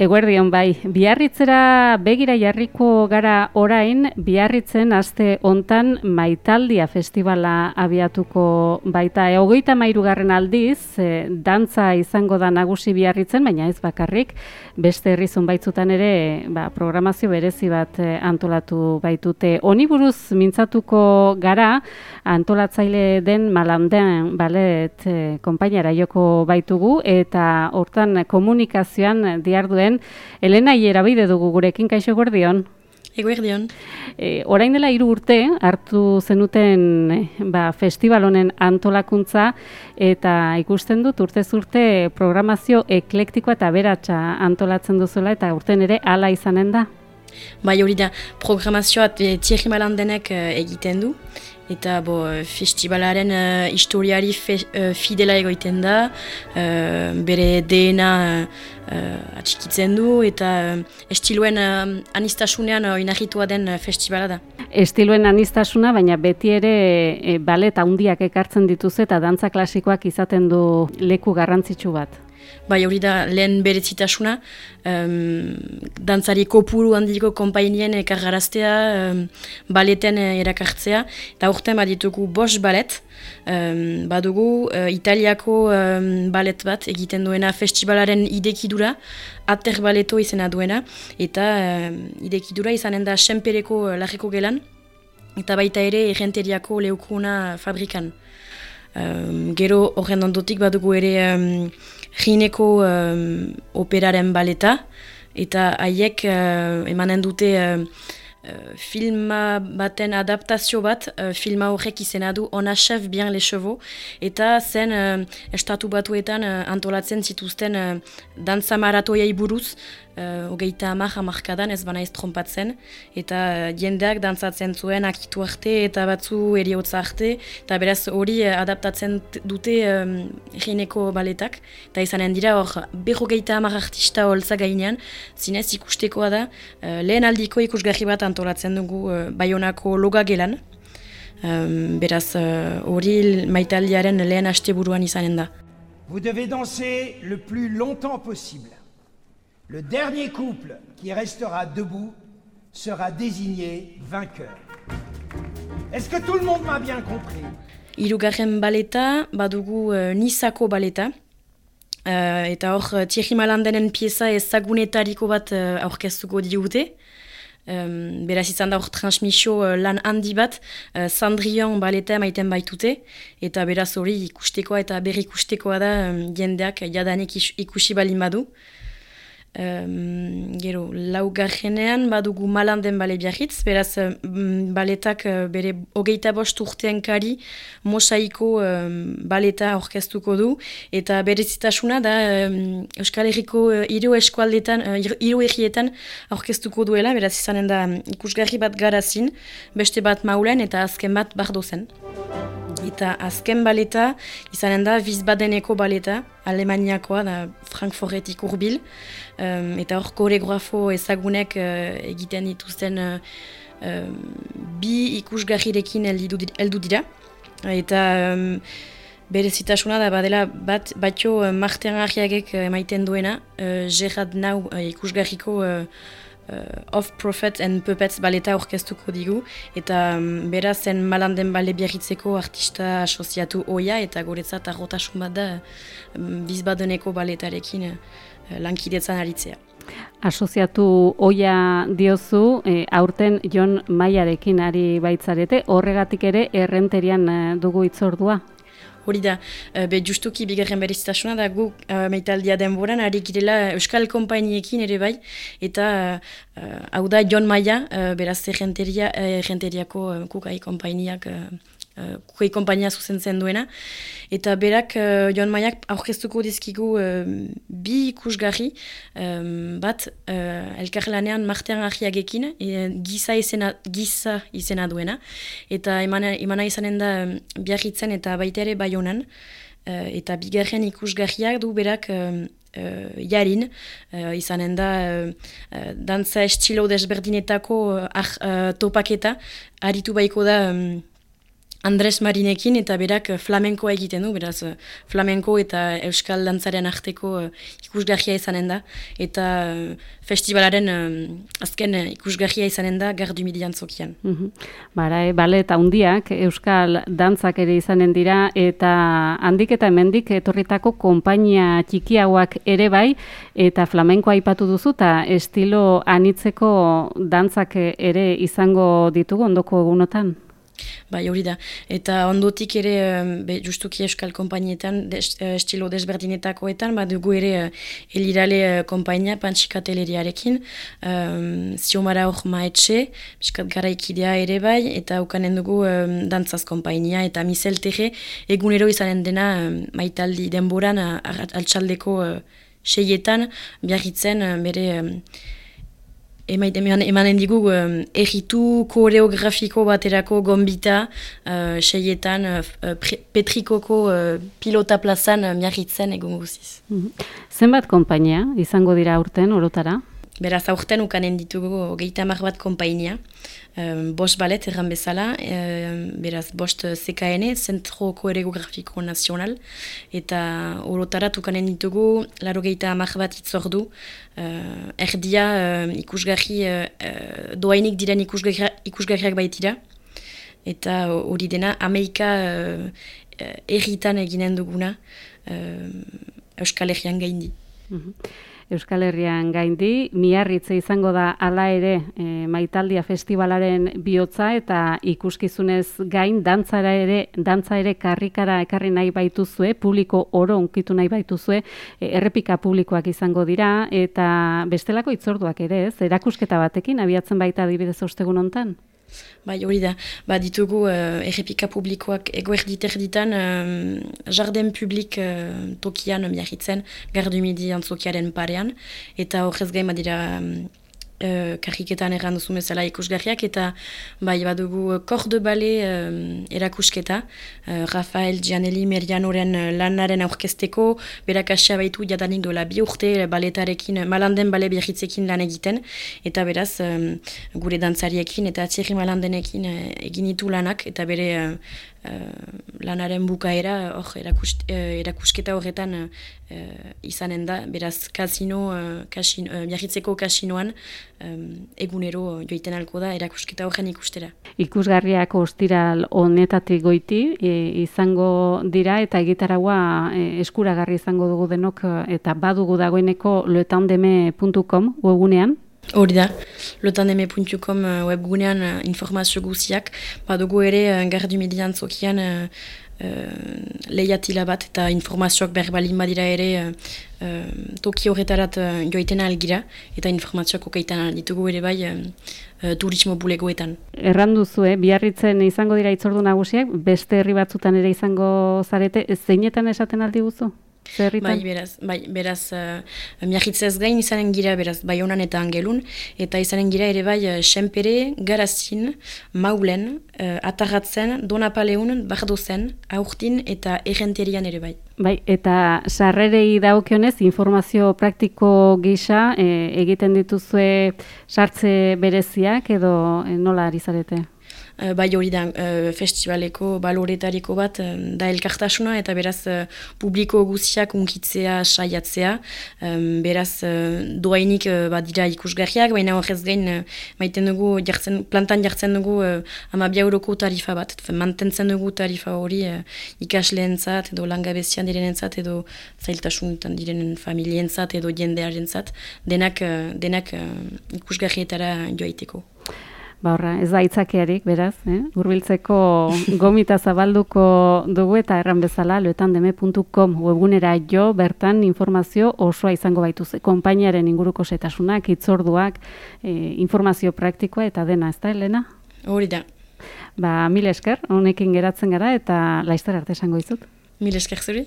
Eguerdion bai, biarritzera begira jarriko gara orain, biarritzen aste hontan maitaldia festivala abiatuko baita. E, hogeita mairugarren aldiz, e, dantza izango da nagusi biarritzen, baina ez bakarrik, beste herrizun baitzutan ere ba, programazio berezi bat e, antolatu baitute. Oni buruz mintzatuko gara, antolatzaile den malandean balet e, kompainara joko baitugu, eta hortan komunikazioan diarduen Elena Iera bide dugu gurekin, kaixo gordion. Ego erdion. E, orain dela hiru urte hartu zenuten e, ba, festival honen antolakuntza eta ikusten dut urte zurte programazio eklektikoa eta beratsa antolatzen duzuela eta urten ere hala izanen da. Bai hori da, programazioa Thierry Malandenek uh, egiten du eta bo, festivalaren uh, historiari fe, uh, fidela egoiten da, uh, bere DNA uh, atxikitzen du, eta uh, estiluen uh, anistasunean uh, den festivala da. Estiluen anistasuna, baina beti ere e, balet handiak ekartzen dituz eta dantza klasikoak izaten du leku garrantzitsu bat. Bai, hori da lehen berezitasuna, um, dantzari kopuru handiko kompainien ekargaraztea, um, baleten erakartzea, eta urtean baditugu bos balet, um, badugu uh, italiako um, balet bat egiten duena festivalaren idekidura, ater baleto izena duena, eta um, idekidura izanen da senpereko uh, gelan, eta baita ere errenteriako leukuna fabrikan. Um, gero horren ondotik badugu ere um, jineko um, operaren baleta, eta haiek uh, emanen dute uh, uh, filma baten adaptazio bat, uh, filma horrek izena du Ona Chef Bien Les Chevaux, eta zen uh, estatu batuetan uh, antolatzen zituzten uh, dantza maratoiai buruz, uh, ogeita amak amarkadan ez bana ez trompatzen, eta uh, jendeak dantzatzen zuen akitu arte eta batzu eriotza arte, eta beraz hori uh, adaptatzen dute um, baletak, eta izanen dira hor beho geita amak artista holtza gainean, zinez ikustekoa da, uh, lehen aldiko ikusgarri bat antolatzen dugu uh, Bayonako loga gelan, um, beraz hori uh, maitaldiaren lehen asteburuan izanen da. Vous devez danser le plus longtemps possible. Le dernier couple qui restera debout sera désigné vainqueur. Est-ce que tout le monde m'a bien compris? Irugarren baleta, badugu uh, Nisako baleta. Uh, eta hor, uh, Thierry Malandenen pieza ezagunetariko bat uh, aurkeztuko digute. Um, beraz izan da hor transmisio uh, lan handi bat, uh, Sandrion baleta maiten baitute, eta beraz hori ikustekoa eta berri ikustekoa da um, jendeak jadanik ikusi balin badu. Um, gero, laugarrenean badugu malanden bale biarritz, beraz um, baletak uh, bere hogeita bost urtean kari mosaiko um, baleta orkestuko du, eta bere zitasuna da um, Euskal Herriko uh, iru eskualdetan, uh, iru errietan orkestuko duela, beraz izanen da ikusgarri bat garazin, beste bat maulen eta azken bat bardozen. Eta azken baleta, izanen da, Wiesbadeneko baleta, Alemaniakoa, da Frankfurtetik urbil. Um, eta hor koreografo ezagunek uh, egiten dituzten uh, um, bi ikusgarrirekin heldu dira. Eta um, bere zitasuna da badela bat, batio uh, martean ahiagek uh, emaiten duena, uh, Gerard Nau uh, ikusgarriko uh, Of Prophets and Puppets baleta orkestuko digu, eta um, beraz zen malanden bale biarritzeko artista asoziatu oia, eta guretzat arrotasun bat da um, bizbadeneko baletarekin uh, lankidetzan aritzea. Asoziatu oia diozu, e, aurten Jon Maiarekin ari baitzarete, horregatik ere errenterian uh, dugu itzordua? Hori da, uh, be justuki bigarren berezitasuna da gu uh, meitaldia denboran, ari girela Euskal Kompainiekin ere bai, eta hau da Jon Maia, beraz errenteriako uh, kukai kompainiak uh, kukai kompainia zuzentzen duena. Eta berak, uh, Joan Maiak aurkeztuko dizkigu uh, bi ikusgarri bat uh, elkarlanean martean ahiagekin, e, giza, izena, giza izena duena. Eta emana, emana izanen da biarritzen eta baita ere bai honan. Uh, eta bigarren ikusgarriak du berak uh, jarin, uh, izanen da uh, dantza estilo desberdinetako uh, topaketa, aritu baiko da Andres Marinekin eta berak flamenkoa egiten du, beraz flamenko eta euskal dantzaren arteko ikusgarria izanen da, eta festivalaren azken ikusgarria izanen da gardu midian zokian. Mm -hmm. Bara, e, bale, eta hundiak euskal dantzak ere izanen dira, eta handik eta hemendik etorritako konpainia txikiagoak ere bai, eta flamenkoa aipatu duzu, eta estilo anitzeko dantzak ere izango ditugu ondoko egunotan? Bai, hori da. Eta ondotik ere, be, justuki euskal kompainietan, eh, estilo desberdinetakoetan, bat dugu ere uh, elirale uh, kompainia, pantxikateleriarekin, um, ziomara hor maetxe, piskat garaikidea ere bai, eta ukanen dugu um, dantzaz kompainia, eta miseltere, egunero izanen dena um, maitaldi denboran, altxaldeko uh, seietan, biarritzen, bere... Um, emaiten emanen digu um, erritu koreografiko baterako gombita uh, seietan uh, petrikoko uh, pilota plazan uh, miarritzen egun guziz. Mm -hmm. Zenbat kompainia izango dira urten orotara? Beraz, aurten ukanen ditugu geita mar bat kompainia. Um, bost balet erran bezala, beraz, bost CKN, Zentro Koreografiko Nazional, eta orotarat ukanen ditugu, laro geita mar bat itzordu, uh, erdia uh, ikusgarri, uh, doainik diren ikusgarriak baitira, eta hori dena, Amerika uh, erritan eginen duguna, uh, Euskal Herrian gaindi. Mm Euskal Herrian gaindi, miarritze izango da hala ere e, Maitaldia Festivalaren bihotza eta ikuskizunez gain dantzara ere dantza ere karrikara ekarri nahi baituzue, publiko oro unkitu nahi baituzue, e, errepika publikoak izango dira eta bestelako itzorduak ere, ez? Erakusketa batekin abiatzen baita adibidez ostegun hontan. Bai, hori da. Ba, ditugu uh, errepika publikoak egoerditer ditan um, jardin publik uh, tokian miahitzen, gardu midi antzokiaren parean. Eta horrez gaima dira um, uh, karriketan erran duzu bezala ikusgarriak, eta bai, badugu kor de bale uh, erakusketa, uh, Rafael Gianelli Merianoren lanaren aurkesteko, berak asia baitu jadanik dola bi urte baletarekin, malanden bale birritzekin lan egiten, eta beraz, gure dantzariekin eta atzerri malandenekin uh, egin ditu lanak, eta bere lanaren bukaera hor uh, erakusketa horretan uh, izanen da, beraz kasino, kasino uh, miarritzeko kasinoan egunero joiten alko da erakusketa horren ikustera. Ikusgarriak ostiral honetatik goiti izango dira eta egitaragua e, eskuragarri izango dugu denok eta badugu dagoeneko loetandeme.com webunean. Hori da, lotandeme.com uh, webgunean uh, informazio guziak, badugu ere uh, gardu median zokian uh, lehiatila bat eta informazioak berbalin badira ere toki horretarat uh, joiten algira eta informazioak okaitan ditugu ere bai uh, turismo bulegoetan. Errandu zu, eh? biarritzen izango dira itzordu nagusiak, beste herri batzutan ere izango zarete, zeinetan esaten aldi guzu? Bai, beraz, bai, beraz, uh, miahitzez gain izanen gira, beraz, bai honan eta angelun, eta izanen gira ere bai, uh, senpere, garazin, maulen, uh, atarratzen, donapaleun, bardozen, aurtin eta errenterian ere bai. Bai, eta sarrerei daukionez, informazio praktiko gisa, egiten dituzue sartze bereziak edo nola ari zarete? Uh, bai hori da uh, festivaleko baloretariko bat uh, da elkartasuna eta beraz publiko guztiak unkitzea saiatzea. Beraz doainik bat dira ikusgarriak baina horrez gain uh, maiten dugu jartzen, plantan jartzen dugu uh, ama euroko tarifa bat. Mantentzen dugu tarifa hori uh, ikasleentzat edo langabezian direnentzat edo zailtasunetan direnen familientzat edo jendearentzat. Denak, denak uh, ikusgarrietara joaiteko. Ba horra, ez da itzakearik, beraz, eh? urbiltzeko gomita zabalduko dugu eta erran bezala loetandeme.com webunera jo, bertan informazio osoa izango baituz. Konpainiaren inguruko setasunak, itzorduak, eh, informazio praktikoa eta dena, ez da, Elena? Hori da. Ba, mil esker, honekin geratzen gara eta laiztar arte esango izut. Mil esker zuri.